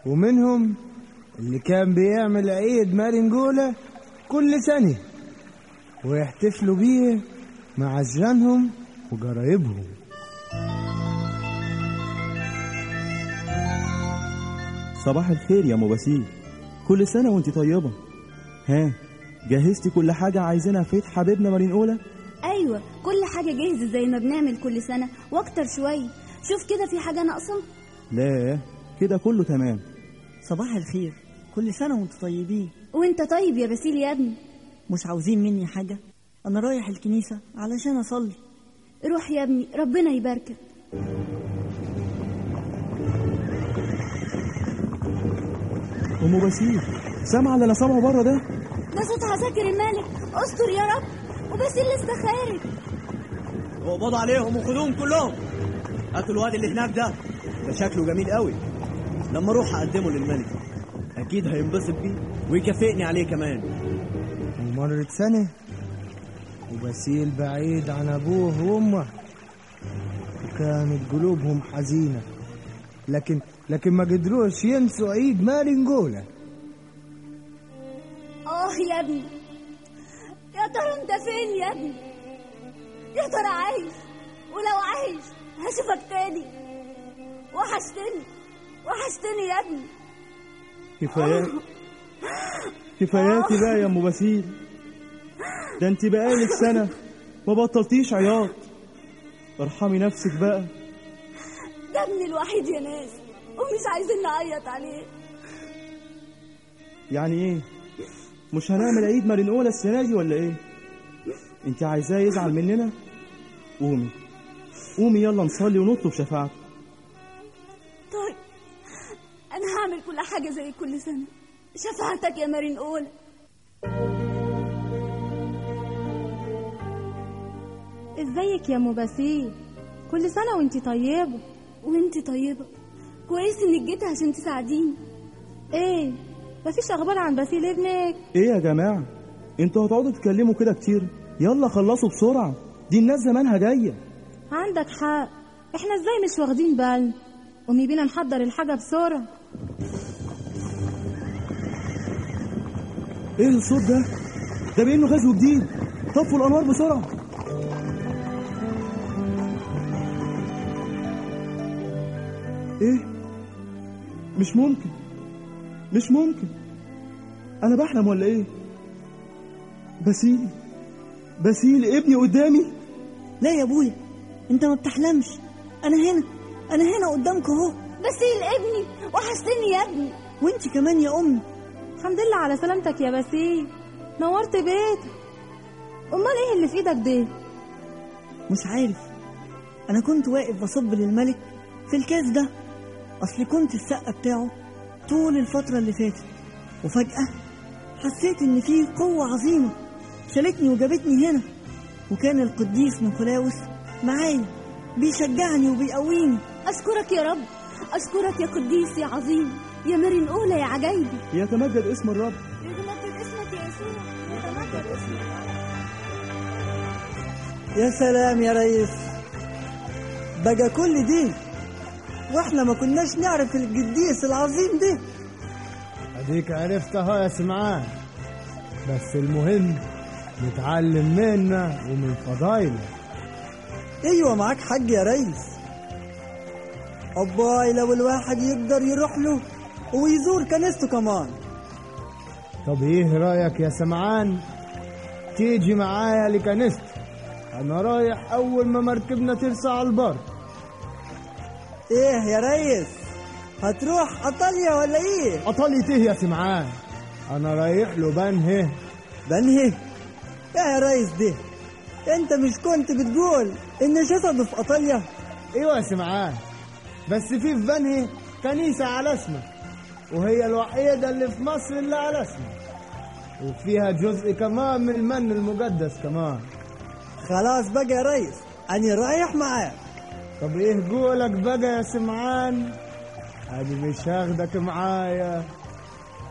ومنهم اللي كان بيعمل عيد مارنجولا كل سنة ويحتفلوا بيه مع جيرانهم وقرايبهم. صباح الخير يا ام بسيل كل سنة وأنت طيبة. ها جهزتي كل حاجة عايزينها في عيد حبيبنا مارين أولى أيوه كل حاجة جاهزة زي ما بنعمل كل سنة وأكتر شوية. شوف كده في حاجة ناقصة؟ لا. كده كله تمام. صباح الخير. كل سنة وأنتم طيبين. وانت طيب يا باسيل يا ابني. مش عاوزين مني حاجة؟ أنا رايح الكنيسة علشان أصلي. روح يا ابني ربنا يباركك. أم بسيل سامعة اللي أنا سامعه بره ده؟ ده صوت عساكر الملك. أستر يا رب. وباسيل لسه خارج. اقبضوا عليهم وخدوهم كلهم. هاتوا الواد اللي هناك ده. ده شكله جميل قوي. لما أروح اقدمه للملك أكيد هينبسط بيه ويكافئني عليه كمان. ومرت سنة وبسيل بعيد عن أبوه وأمه وكانت قلوبهم حزينة. لكن لكن ما قدروش ينسوا عيد مارنجولا آه يا ابني. يا ترى أنت فين يا ابني؟ يا ترى عايش؟ ولو عايش هشوفك تاني. وحشتني. وحشتني يا ابني. كفايات كفاياتي بقى يا أم بسيل ده أنت بقالك سنة. ما بطلتيش عياط. ارحمي نفسك بقى. ده ابني الوحيد يا ناس. ومش عايزين نعيط عليه. يعني إيه؟ مش هنعمل عيد مارين اولا السنة دي ولا إيه؟ أنت عايزاه يزعل مننا؟ قومي. قومي يلا نصلي ونطلب شفاعته هعمل كل حاجة زي كل سنة. شفاعتك يا مارين اول إزيك يا أم باسيل؟ كل سنة وانت طيبة. وانت طيبة. كويس إنك جيت عشان تساعديني. إيه؟ مفيش أخبار عن باسيل ابنك؟ إيه يا جماعة؟ إنتوا هتقعدوا تتكلموا كده كتير. يلا خلصوا بسرعة. دي الناس زمانها جاية. عندك حق. إحنا إزاي مش واخدين بالنا؟ قومي بينا نحضر الحاجة بسرعة. إيه الصوت ده؟ ده بانه غزو جديد طفوا الانوار بسرعة. إيه؟ مش ممكن. مش ممكن. أنا بحلم ولا إيه؟ بسيل بسيل ابني قدامي. لا يا أبويا أنت ما بتحلمش. أنا هنا. أنا هنا قدامك أهو. باسيل ابني وحشتني يا ابني. وانت كمان يا امي الحمد لله على سلامتك يا باسيل نورت بيتك أمال إيه اللي في إيدك ده مش عارف. أنا كنت واقف بصب للملك في الكاس ده. أصلي كنت السقة بتاعه طول الفترة اللي فاتت. وفجأة حسيت إن في قوة عظيمة شالتني وجابتني هنا. وكان القديس نيقولاوس معايا بيشجعني وبيقويني. أشكرك يا رب. أشكرك يا قديس يا عظيم. يا مرن أولى يا عجايبي. يتمجد اسم الرب. يتمجد اسمك يا يسوع. يتمجد اسمك. يا سلام يا ريس. بقى كل دي وإحنا ما كناش نعرف القديس العظيم ده. أديك عرفتها يا سمعان. بس المهم نتعلم منا ومن فضايله. أيوه معاك حق يا ريس. أباي لو الواحد يقدر يروح له ويزور كنيسته كمان. طب إيه رأيك يا سمعان؟ تيجي معايا لكنيستي أنا رايح أول ما مركبنا ترسى على البر. إيه يا ريس؟ هتروح أيطاليا ولا إيه؟ أيطاليا إيه يا سمعان. أنا رايح له بنهي. بنهي؟ إيه يا ريس ده أنت مش كنت بتقول ان جسده في أيطاليا؟ أيوه يا سمعان. بس في في بنهي كنيسة على اسمه وهي الوحيدة اللي في مصر اللي على اسمه. وفيها جزء كمان من المن المقدس كمان. خلاص بقى يا ريس أنا رايح معاك. طب إيه قولك بقى يا سمعان؟ أنا مش هاخدك معايا.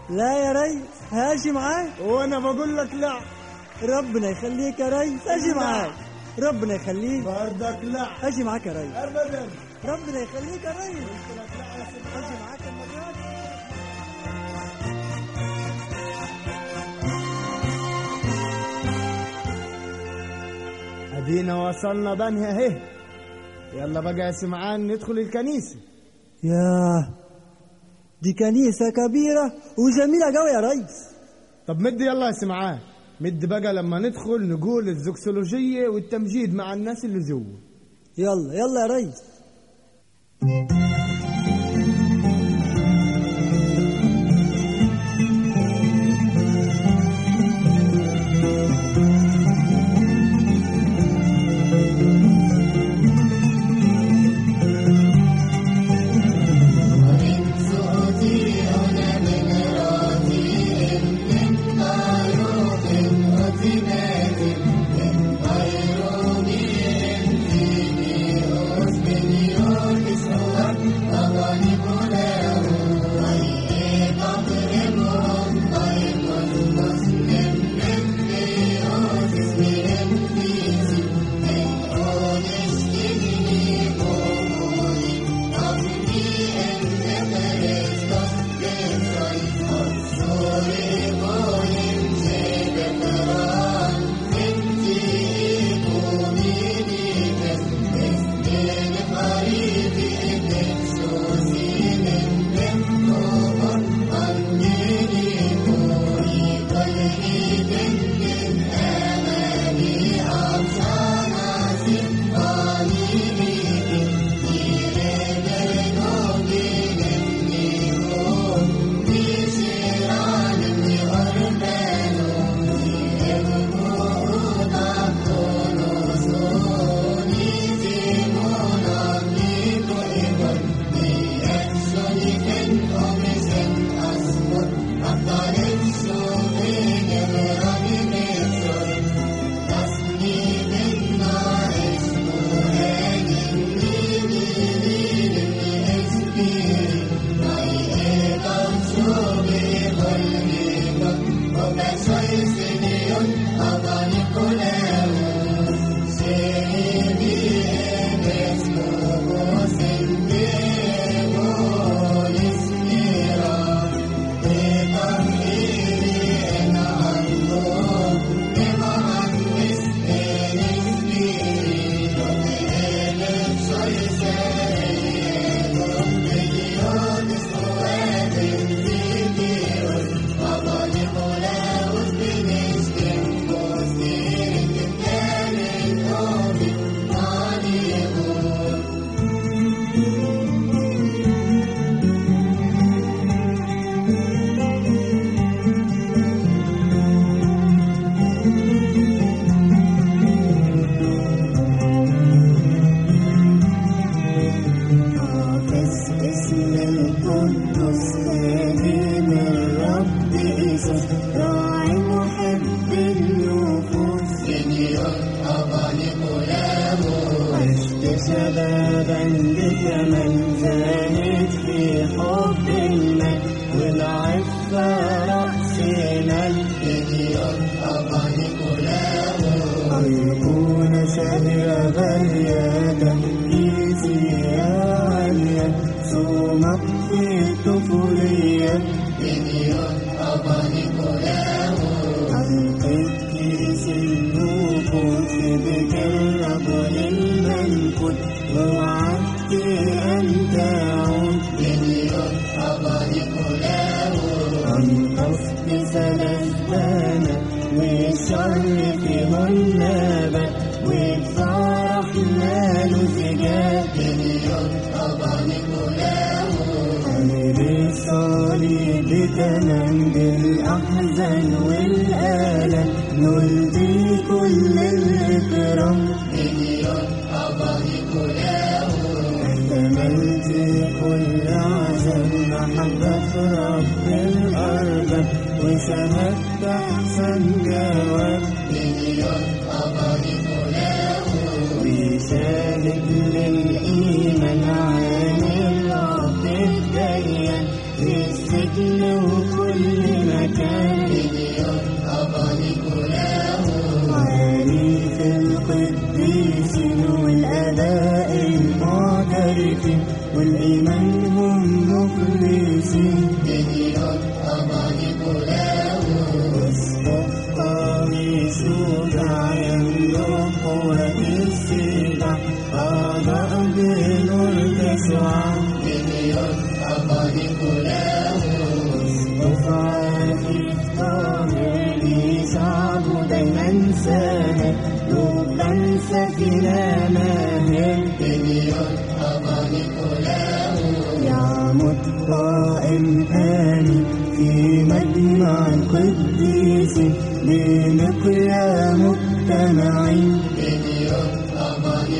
لا يا ريس هاجي معاك. وأنا بقول لك لا. ربنا يخليك يا ريس أجي معاك. ربنا يخليك. بردك لا. أجي معاك يا ريس. ابدا. ربنا يخليك يا ريس. أجي معاك دي. أدينا وصلنا بنهي أهي. يلا بقى يا سمعان ندخل الكنيسة. ياه دي كنيسة كبيرة وجميلة قوي يا ريس. طب مد يلا يا سمعان. مد بقى لما ندخل نقول الزوكسولوجية والتمجيد مع الناس اللي جوا. يلا يلا يا ريس. Mm-hmm. Lord. Internet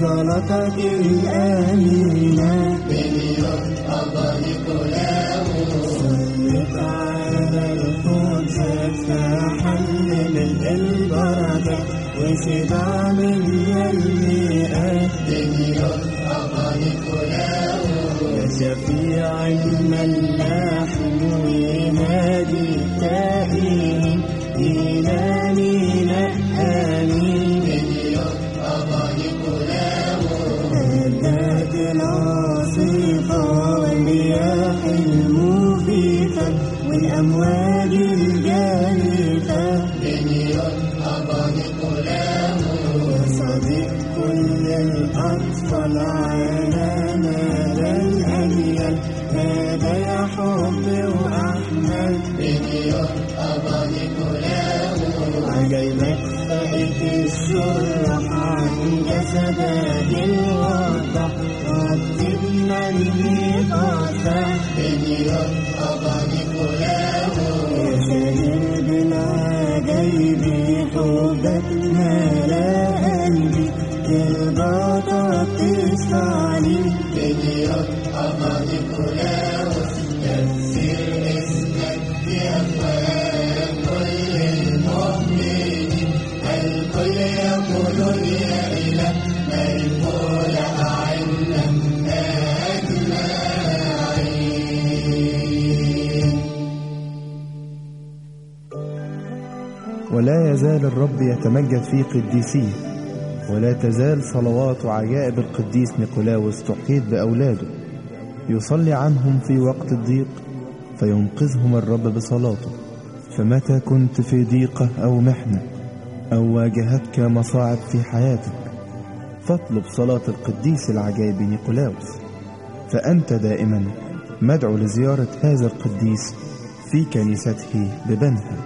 صلاتك لآمنا بني أضلق له صلت على القدس فحلل البركة وسبع من المئات بني أضلق له يا شفيع الملك يزال الرب يتمجد في قديسيه ولا تزال صلوات وعجائب القديس نيقولاوس تحيط بأولاده. يصلي عنهم في وقت الضيق فينقذهم الرب بصلاته. فمتى كنت في ضيقة أو محنة أو واجهتك مصاعب في حياتك؟ فاطلب صلاة القديس العجائب نيقولاوس فأنت دائما مدعو لزيارة هذا القديس في كنيسته ببنها.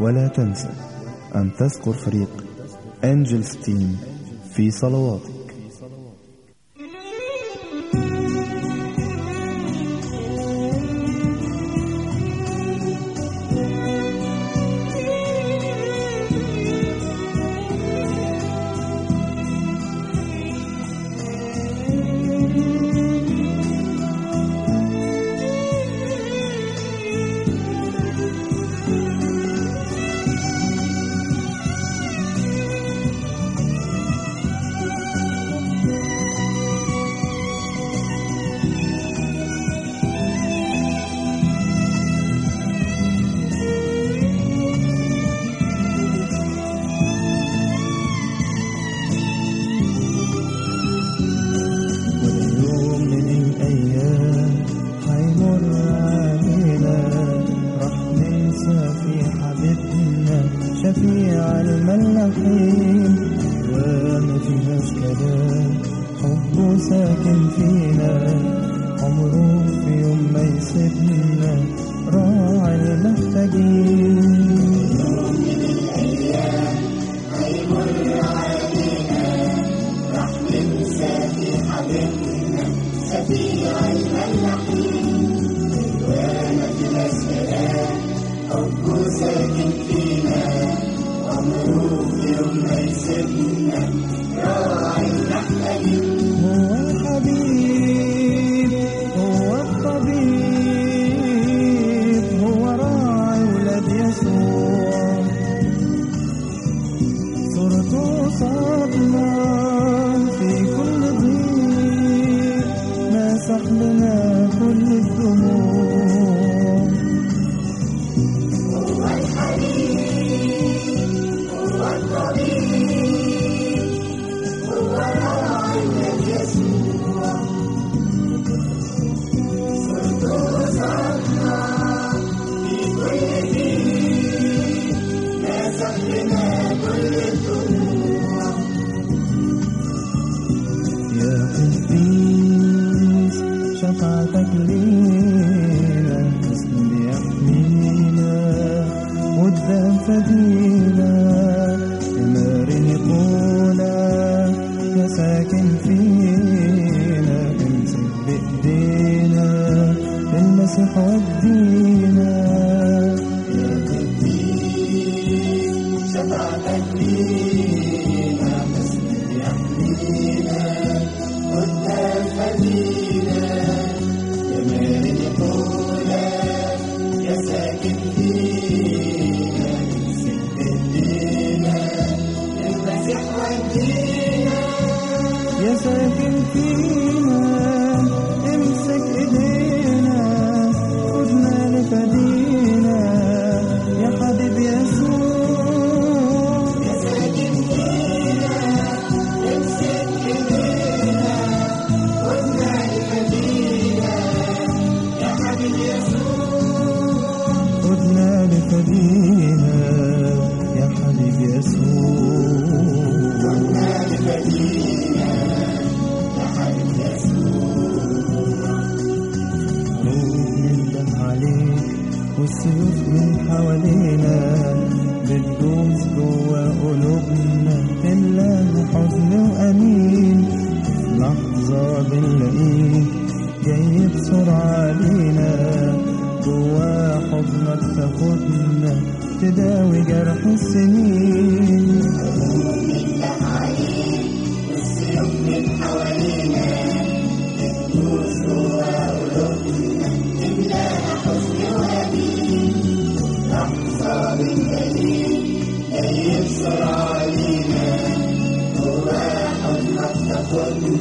ولا تنسى أن تذكر فريق أنجلز تيم في صلواتك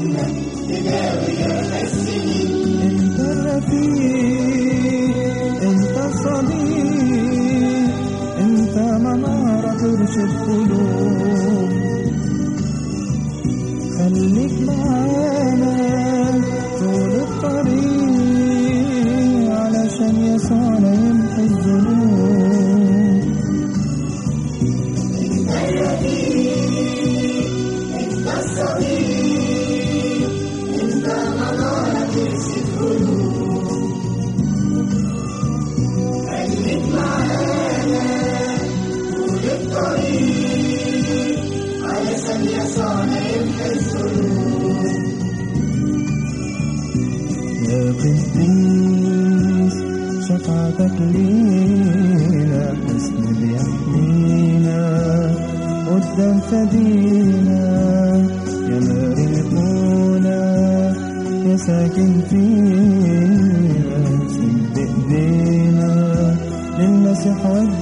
In the glory In the singing, and the وقفت لينا حسن بيحمينا قدام فدينا يا مارقونا يا ساكن فينا سد ايدينا للمسيح ودينا